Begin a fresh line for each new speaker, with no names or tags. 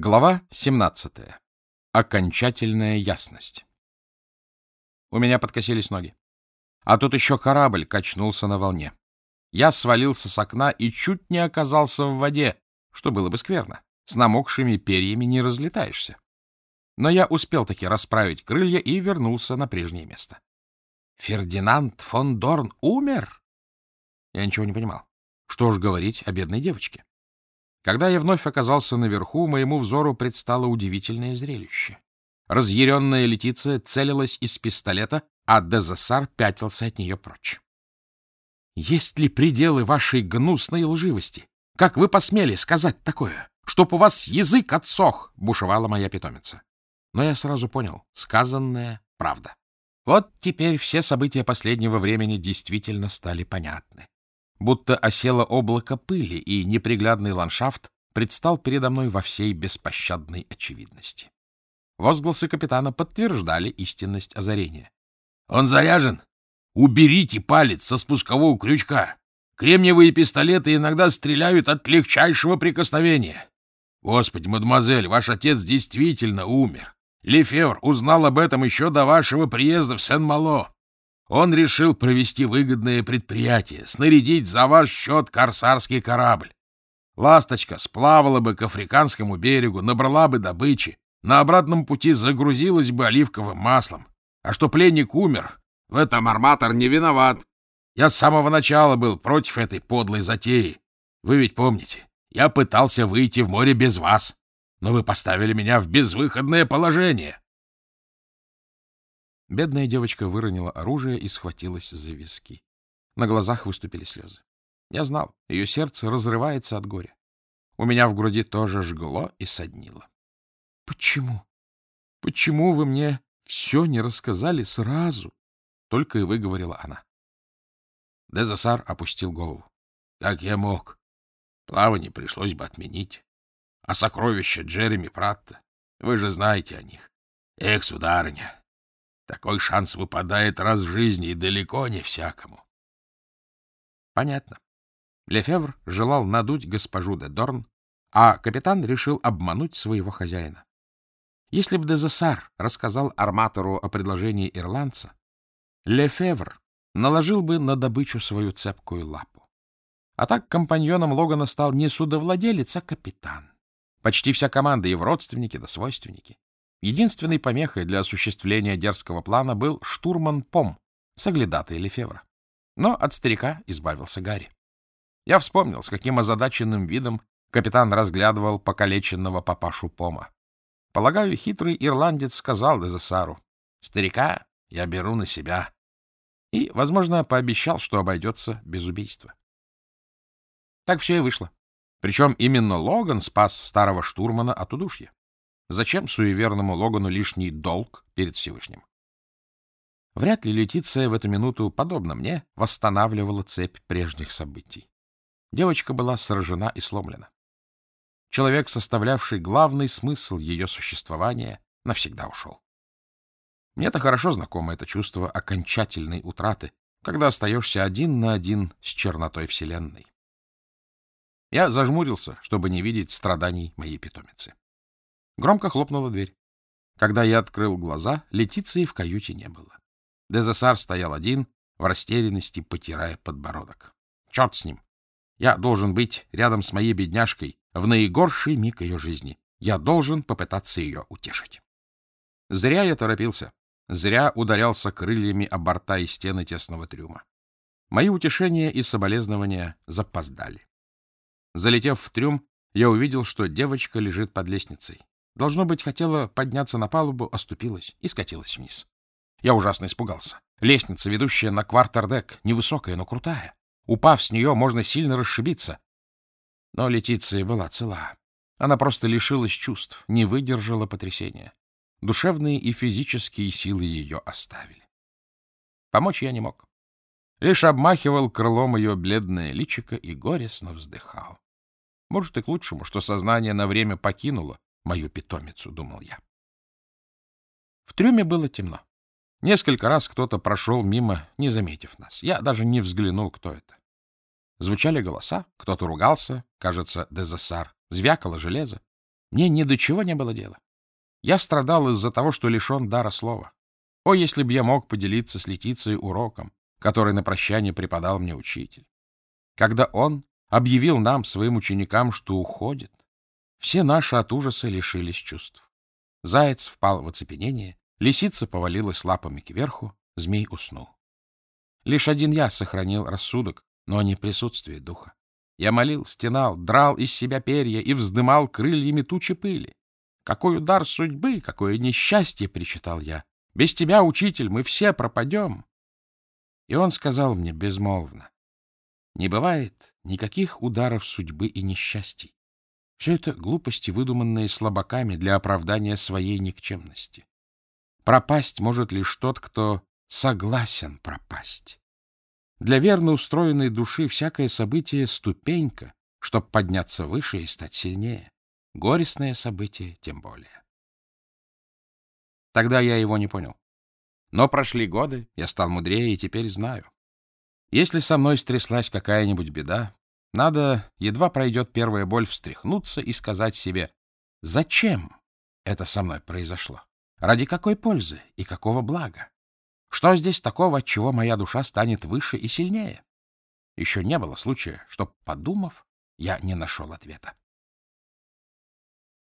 Глава 17. Окончательная ясность. У меня подкосились ноги. А тут еще корабль качнулся на волне. Я свалился с окна и чуть не оказался в воде, что было бы скверно. С намокшими перьями не разлетаешься. Но я успел таки расправить крылья и вернулся на прежнее место. Фердинанд фон Дорн умер? Я ничего не понимал. Что ж говорить о бедной девочке? Когда я вновь оказался наверху, моему взору предстало удивительное зрелище. Разъяренная Летиция целилась из пистолета, а Дезессар пятился от нее прочь. «Есть ли пределы вашей гнусной лживости? Как вы посмели сказать такое? Чтоб у вас язык отсох!» — бушевала моя питомица. Но я сразу понял — сказанное — правда. Вот теперь все события последнего времени действительно стали понятны будто осело облако пыли, и неприглядный ландшафт предстал передо мной во всей беспощадной очевидности. Возгласы капитана подтверждали истинность озарения. — Он заряжен? Уберите палец со спускового крючка. Кремниевые пистолеты иногда стреляют от легчайшего прикосновения. Господи, мадемуазель, ваш отец действительно умер. Лефевр узнал об этом еще до вашего приезда в Сен-Мало. Он решил провести выгодное предприятие, снарядить за ваш счет корсарский корабль. Ласточка сплавала бы к африканскому берегу, набрала бы добычи, на обратном пути загрузилась бы оливковым маслом. А что пленник умер, в этом арматор не виноват. Я с самого начала был против этой подлой затеи. Вы ведь помните, я пытался выйти в море без вас, но вы поставили меня в безвыходное положение. Бедная девочка выронила оружие и схватилась за виски. На глазах выступили слезы. Я знал, ее сердце разрывается от горя. У меня в груди тоже жгло и соднило. — Почему? Почему вы мне все не рассказали сразу? — только и выговорила она. Дезасар опустил голову. — Как я мог? Плавание пришлось бы отменить. А сокровища Джереми Пратта, вы же знаете о них. Эх, сударыня, такой шанс выпадает раз в жизни и далеко не всякому. Понятно. Лефевр желал надуть госпожу де Дорн, а капитан решил обмануть своего хозяина. Если бы Дезессар рассказал арматору о предложении ирландца, Лефевр наложил бы на добычу свою цепкую лапу. А так компаньоном Логана стал не судовладелец, а капитан. Почти вся команда, его родственники да свойственники. Единственной помехой для осуществления дерзкого плана был штурман Пом, соглядатый Лефевра. Но от старика избавился Гарри. Я вспомнил, с каким озадаченным видом капитан разглядывал покалеченного папашу Пома. Полагаю, хитрый ирландец сказал Дезессару, «Старика я беру на себя». И, возможно, пообещал, что обойдется без убийства. Так все и вышло. Причем именно Логан спас старого штурмана от удушья. Зачем суеверному Логану лишний долг перед Всевышним? Вряд ли Летиция в эту минуту, подобно мне, восстанавливала цепь прежних событий. Девочка была сражена и сломлена. Человек, составлявший главный смысл ее существования, навсегда ушел. Мне-то хорошо знакомо это чувство окончательной утраты, когда остаешься один на один с чернотой Вселенной. Я зажмурился, чтобы не видеть страданий моей питомицы. Громко хлопнула дверь. Когда я открыл глаза, Летиции в каюте не было. Дезессар стоял один, в растерянности, потирая подбородок. Черт с ним! Я должен быть рядом с моей бедняжкой в наигорший миг ее жизни. Я должен попытаться ее утешить. Зря я торопился. Зря ударялся крыльями о борта и стены тесного трюма. Мои утешения и соболезнования запоздали. Залетев в трюм, я увидел, что девочка лежит под лестницей. Должно быть, хотела подняться на палубу, оступилась и скатилась вниз. Я ужасно испугался. Лестница, ведущая на квартердек, невысокая, но крутая. Упав с нее, можно сильно расшибиться. Но Летиция была цела. Она просто лишилась чувств, не выдержала потрясения. Душевные и физические силы ее оставили. Помочь я не мог. Лишь обмахивал крылом ее бледное личико и горестно вздыхал. Может, и к лучшему, что сознание на время покинуло, мою питомицу, — думал я. В трюме было темно. Несколько раз кто-то прошел мимо, не заметив нас. Я даже не взглянул, кто это. Звучали голоса, кто-то ругался, кажется, Дезессар, звякало железо. Мне ни до чего не было дела. Я страдал из-за того, что лишен дара слова. О, если б я мог поделиться с Летицией уроком, который на прощание преподал мне учитель. Когда он объявил нам, своим ученикам, что уходит, все наши от ужаса лишились чувств. Заяц впал в оцепенение, лисица повалилась лапами кверху, змей уснул. Лишь один я сохранил рассудок, но не присутствие духа. Я молил, стенал, драл из себя перья и вздымал крыльями тучи пыли. «Какой удар судьбы, какое несчастье!» — причитал я. «Без тебя, учитель, мы все пропадем!» И он сказал мне безмолвно. «Не бывает никаких ударов судьбы и несчастий. Все это глупости, выдуманные слабаками для оправдания своей никчемности. Пропасть может лишь тот, кто согласен пропасть. Для верно устроенной души всякое событие — ступенька, чтобы подняться выше и стать сильнее. Горестное событие тем более. Тогда я его не понял. Но прошли годы, я стал мудрее и теперь знаю. Если со мной стряслась какая-нибудь беда, надо, едва пройдет первая боль, встряхнуться и сказать себе, зачем это со мной произошло? Ради какой пользы и какого блага? Что здесь такого, от чего моя душа станет выше и сильнее? Еще не было случая, чтоб, подумав, я не нашел ответа.